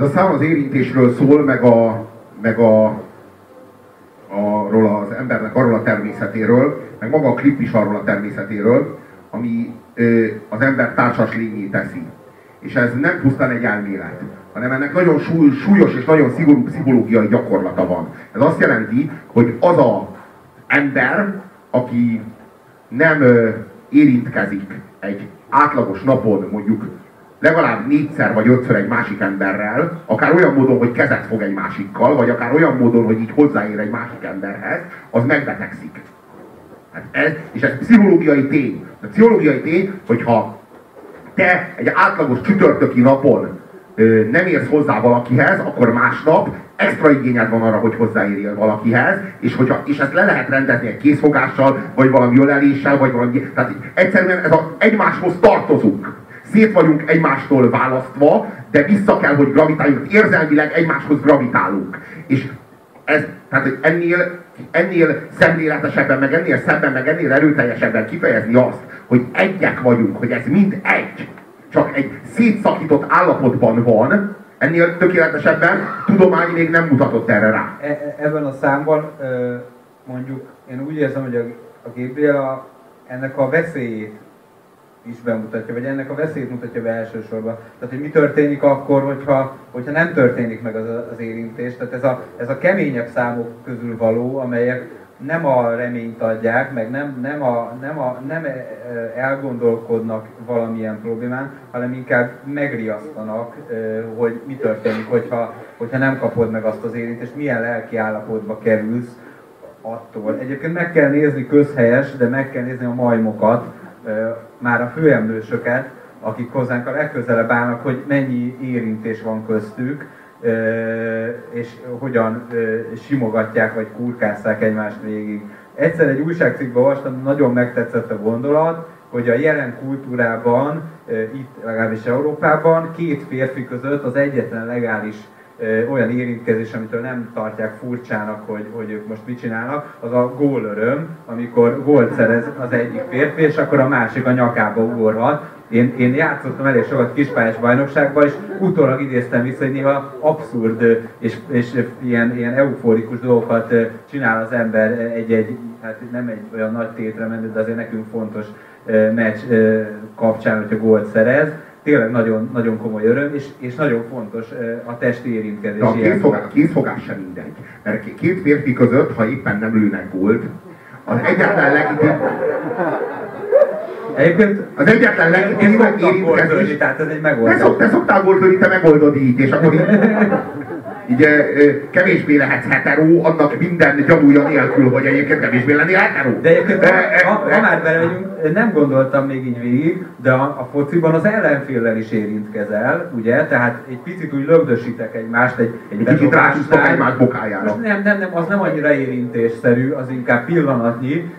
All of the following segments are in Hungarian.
Ez a szám az érintésről szól, meg a, meg a arról az embernek arról a természetéről, meg maga a klip is arról a természetéről, ami ö, az ember társas lényé teszi. És ez nem pusztán egy elmélet, hanem ennek nagyon súly, súlyos és nagyon szigorú pszichológiai gyakorlata van. Ez azt jelenti, hogy az a ember, aki nem ö, érintkezik egy átlagos napon mondjuk legalább négyszer vagy ötször egy másik emberrel, akár olyan módon, hogy kezet fog egy másikkal, vagy akár olyan módon, hogy így hozzáér egy másik emberhez, az megbetegszik. Hát ez, és ez pszichológiai tény. A pszichológiai tény, hogyha te egy átlagos csütörtöki napon ö, nem érsz hozzá valakihez, akkor másnap extra igényed van arra, hogy hozzáérjél valakihez, és, hogyha, és ezt le lehet rendezni egy készfogással, vagy valami öleléssel, vagy valami... Tehát egyszerűen ez a, egymáshoz tartozunk szét vagyunk egymástól választva, de vissza kell, hogy gravitáljunk, érzelmileg egymáshoz gravitálunk. És ez, tehát ennél, ennél szemléletesebben, meg ennél szebben, meg ennél erőteljesebben kifejezni azt, hogy egyek vagyunk, hogy ez mind egy, csak egy szétszakított állapotban van, ennél tökéletesebben tudomány még nem mutatott erre rá. E, e ebben a számban mondjuk én úgy érzem, hogy a, a Gabriel ennek a veszélyét is bemutatja, vagy ennek a veszélyt mutatja be elsősorban. Tehát, hogy mi történik akkor, hogyha, hogyha nem történik meg az, az érintés. Tehát ez a, ez a keményebb számok közül való, amelyek nem a reményt adják, meg nem, nem, a, nem, a, nem e, elgondolkodnak valamilyen problémán, hanem inkább megriasztanak, hogy mi történik, hogyha, hogyha nem kapod meg azt az érintést, milyen lelki állapotba kerülsz attól. Egyébként meg kell nézni közhelyes, de meg kell nézni a majmokat, már a főemlősöket, akik hozzánk a legközelebb állnak, hogy mennyi érintés van köztük, és hogyan simogatják vagy kurkásszák egymást végig. Egyszer egy újságcikkben olvastam, nagyon megtetszett a gondolat, hogy a jelen kultúrában, itt legalábbis Európában, két férfi között az egyetlen legális olyan érintkezés, amitől nem tartják furcsának, hogy, hogy ők most mit csinálnak, az a gólöröm, amikor gólt szerez az egyik férfi, és akkor a másik a nyakába ugorhat. Én, én játszottam elég sokat kispályás bajnokságban, és utólag idéztem vissza, hogy néha abszurd és, és ilyen, ilyen euforikus dolgokat csinál az ember egy-egy, hát nem egy olyan nagy tétre menő, de azért nekünk fontos meccs kapcsán, hogyha gólt szerez tényleg nagyon, nagyon komoly öröm, és, és nagyon fontos a testi érintkezés. De a kézfogás, kézfogás sem mindegy. Mert két férfi között, ha éppen nem lőnek gólt, az egyetlen legitim... Egyébként az egyetlen legitim érintkezés... Tehát ez egy megoldás. Te, szok, te szoktál gólt te megoldod így, és akkor így így kevésbé lehetsz hetero, annak minden gyanúja nélkül, hogy egyébként kevésbé lenni hetero. De egyébként, ha, ha, ha már belevegyünk, nem gondoltam még így végig, de a, a fociban az ellenféllel is érintkezel, ugye? Tehát egy picit úgy lögdösítek egymást, egy, egy, egy kicsit rácsúsztok egymás bokájára. Nem, nem, nem, az nem annyira érintésszerű, az inkább pillanatnyi,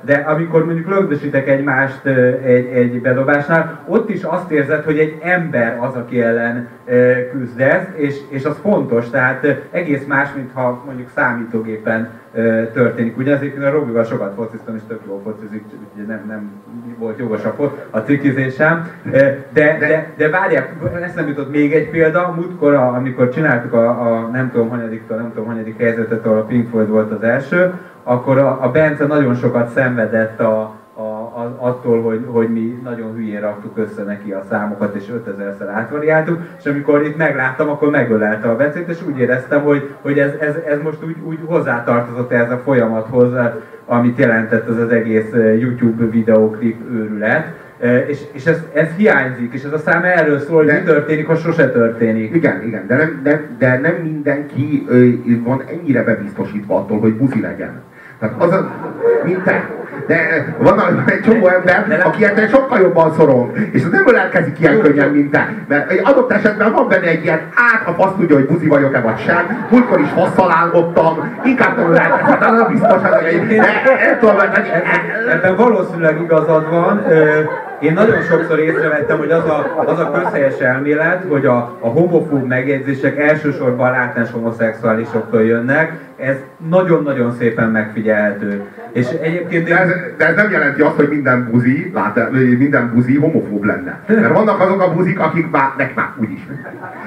de amikor mondjuk lögdösítek egymást egy, egy bedobásnál, ott is azt érzed, hogy egy ember az, aki ellen küzdesz, és, és az fontos, tehát egész más, mint ha mondjuk számítógépen történik. Ugye ezért a Robival sokat fociztam, és tök jól focizik, úgyhogy nem, nem volt jogos a, a cikizésem. De, de, de várják, nem jutott még egy példa, múltkor, amikor csináltuk a, a nem tudom hanyadiktól, nem tudom hanyadik helyzetet, ahol a Pink Floyd volt az első, akkor a, a Bence nagyon sokat szenvedett a, a, a, attól, hogy, hogy mi nagyon hülyén raktuk össze neki a számokat, és 5000-szer átvariáltuk, és amikor itt megláttam, akkor megölelte a Bencét, és úgy éreztem, hogy, hogy ez, ez, ez most úgy, úgy hozzátartozott ez a folyamathoz, amit jelentett az az egész eh, YouTube videóklip őrület. Eh, és, és ez, ez hiányzik, és ez a szám erről szól, hogy de, mi történik, ha sose történik. Igen, igen, de nem, de, de nem mindenki van ennyire bebiztosítva attól, hogy buzi legyen. Tehát az a, mint te. De van egy csomó ember, aki ettől sokkal jobban szorong, és az nem ölelkezik ilyen könnyen, mint te. Mert egy adott esetben van benne egy ilyen, át, a fasz tudja, hogy buzi vagyok-e vagy sem, múltkor is fasszal állottam, inkább nem ölelkezik, de biztos, hogy egy, Ebben valószínűleg igazad van, én nagyon sokszor észrevettem, hogy az a, az a közhelyes elmélet, hogy a, a homofób megjegyzések elsősorban látás homoszexuálisoktól jönnek, ez nagyon-nagyon szépen megfigyelhető. És egyébként... De ez, de ez nem jelenti azt, hogy minden buzi, lát, minden buzi homofób lenne. Mert vannak azok a buzik, akik már, nek már úgyis.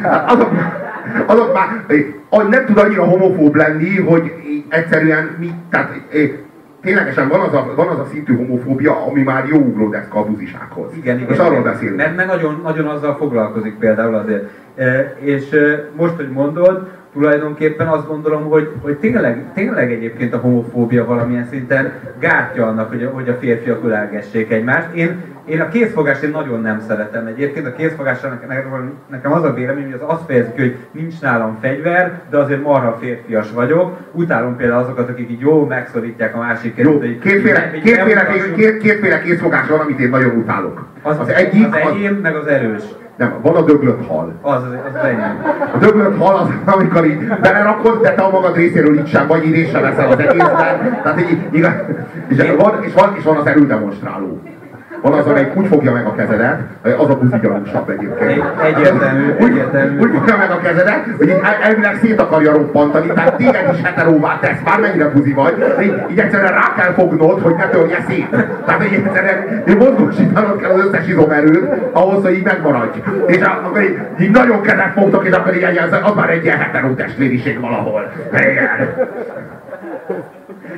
Hát azok, azok már nem tud annyira homofób lenni, hogy egyszerűen mi, tehát ténylegesen van az, a, van az a szintű homofóbia, ami már jó ugródeszka a buzisághoz. Igen, igen. Most arról beszélünk. Mert, mert nagyon, nagyon azzal foglalkozik például azért. E, és e, most, hogy mondod, tulajdonképpen azt gondolom, hogy, hogy tényleg, tényleg egyébként a homofóbia valamilyen szinten gátja annak, hogy a, hogy a férfiak ölelgessék egymást. Én, én a készfogást én nagyon nem szeretem egyébként. A készfogásra nekem, nekem az a vélemény, hogy az azt fejezi ki, hogy nincs nálam fegyver, de azért marha férfias vagyok. Utálom például azokat, akik így jó megszorítják a másik Jó, kétféle, kétféle, két, kétféle készfogás van, amit én nagyon utálok. Az, az, egyik, az enyém, az, meg az erős. Nem, van a döglött hal. Az, az, az enyém. A döglött hal az, amikor így belerakod, de te a magad részéről így sem vagy, így sem veszel az egészben. Tehát így, igaz, és, van, és, van, és van az erődemonstráló. Van az, amelyik úgy fogja meg a kezedet, az a buzi gyanúsabb egyébként. Egyértelmű, úgy, egyértelmű. Úgy fogja meg a kezedet, hogy így elvileg szét akarja roppantani, tehát téged is heteróvá tesz, bármennyire buzi vagy, de így, így egyszerűen rá kell fognod, hogy ne törje szét. Tehát így egyszerűen így mozgósítanod kell az összes izomerőt, ahhoz, hogy így megmaradj. És akkor így, így nagyon kezet fogtok, és akkor így az, az már egy ilyen heteró testvériség valahol. Igen.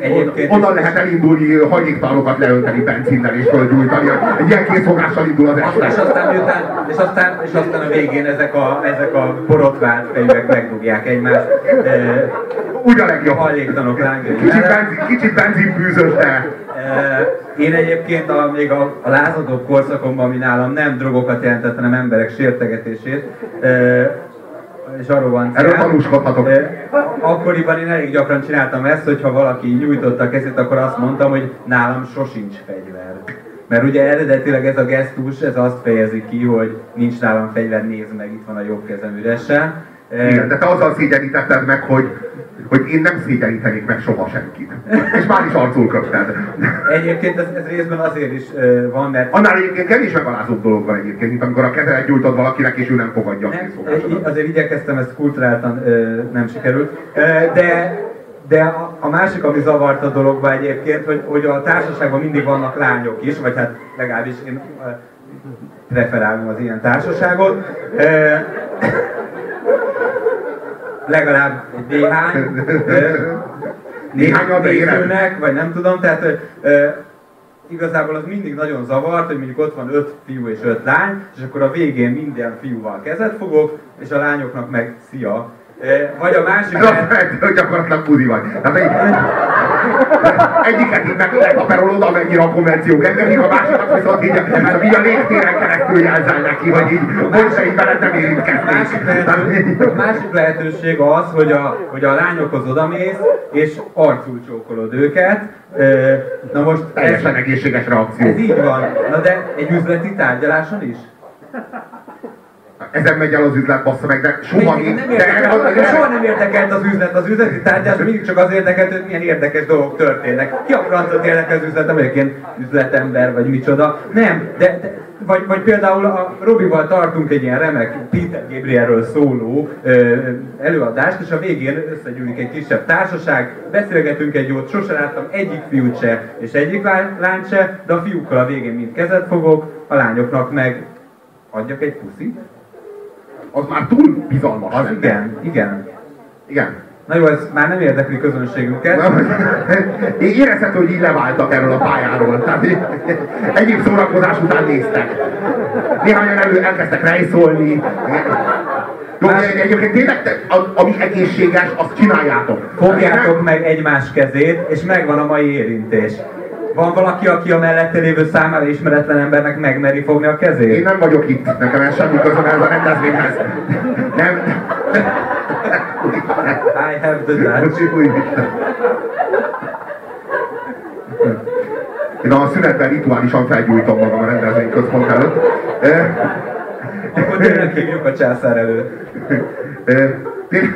Egyébként Onnan lehet elindulni, hajléktalanokat leönteni benzinnel és földgyújtani. Egy ilyen készfogással indul az este. És aztán, miután, és aztán, és aztán a végén ezek a, ezek a borotvált fejűek megdugják egymást. E, Úgy a legjobb. Hajléktalanok lángjai. Kicsit, benzin, kicsit benzinfűzös, de... Én egyébként a, még a, a lázadó korszakomban, ami nálam nem drogokat jelentett, hanem emberek sértegetését, és arról van Erről tanúskodhatok. Akkoriban én elég gyakran csináltam ezt, hogyha valaki nyújtotta a kezét, akkor azt mondtam, hogy nálam sosincs fegyver. Mert ugye eredetileg ez a gesztus, ez azt fejezi ki, hogy nincs nálam fegyver, nézd meg, itt van a jobb kezem üresen. Igen, de te azzal szégyenítetted meg, hogy hogy én nem szégyenítenék meg soha senkit. És már is arcul köpted. Egyébként ez, ez részben azért is uh, van, mert... Annál egyébként kevés megalázóbb dolog van egyébként, mint amikor a kezelet gyújtod valakinek, és ő nem fogadja nem, a Azért igyekeztem, ezt kulturáltan uh, nem sikerült. De de a, a másik, ami zavart a dologba egyébként, hogy, hogy a társaságban mindig vannak lányok is, vagy hát legalábbis én preferálom az ilyen társaságot. Legalább néhány, néhány nézőnek, vagy nem tudom, tehát igazából az mindig nagyon zavart, hogy mondjuk ott van öt fiú és öt lány, és akkor a végén minden fiúval kezet fogok, és a lányoknak meg szia, vagy a másik... Ez gyakorlatilag buzi vagy. Egy, egyiket meg letaperolod, amennyire a konvenció engedélyek, a másikat viszont így, így a légtéren keresztül jelzel neki, hogy így most se így veled nem érintkeznék. Másik, lehetőség, másik lehetőség az, hogy a, hogy a lányokhoz odamész, és arcul csókolod őket. Na most... Teljesen egészséges reakció. Ez így van. Na de egy üzleti tárgyaláson is? Ezen megy el az üzlet, bassza meg, de soha még... Nem érdekel, de, soha nem érdekelt az üzlet, az üzleti tárgyás, mindig csak az érdekelt, hogy milyen érdekes dolgok történnek. Ki a francot érdekel az üzlet, egyébként üzletember, vagy micsoda. Nem, de, de vagy, vagy például a Robival tartunk egy ilyen remek Peter Gabrielről szóló ö, előadást, és a végén összegyűlik egy kisebb társaság, beszélgetünk egy jót, sose láttam egyik fiút se, és egyik lányt se, de a fiúkkal a végén mind kezet fogok, a lányoknak meg adjak egy puszit az már túl bizalmas. Az igen, igen. Igen. Na jó, ez már nem érdekli közönségünket. Én érezhető, hogy így leváltak erről a pályáról. Tehát egyéb szórakozás után néztek. Néhányan elő elkezdtek rejszolni. Jó, Más... egyébként tényleg, te, ami egészséges, azt csináljátok. Fogjátok meg egymás kezét, és megvan a mai érintés. Van valaki, aki a mellette lévő számára ismeretlen embernek megmeri fogni a kezét? Én nem vagyok itt, nekem ez semmi közöm ez a rendezvényhez. Nem. I have the touch. Én a szünetben rituálisan felgyújtom magam a rendezvény központ előtt. Akkor tényleg hívjuk a császár előtt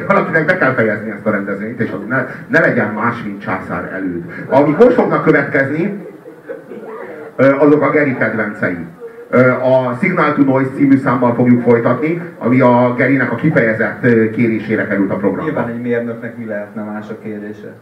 valakinek be kell fejezni ezt a rendezvényt, és ne, ne legyen más, mint császár előtt. Amik most fognak következni, azok a Geri kedvencei. A Signal to Noise című számmal fogjuk folytatni, ami a Gerinek a kifejezett kérésére került a programba. Nyilván egy mérnöknek mi lehetne más a kérdése?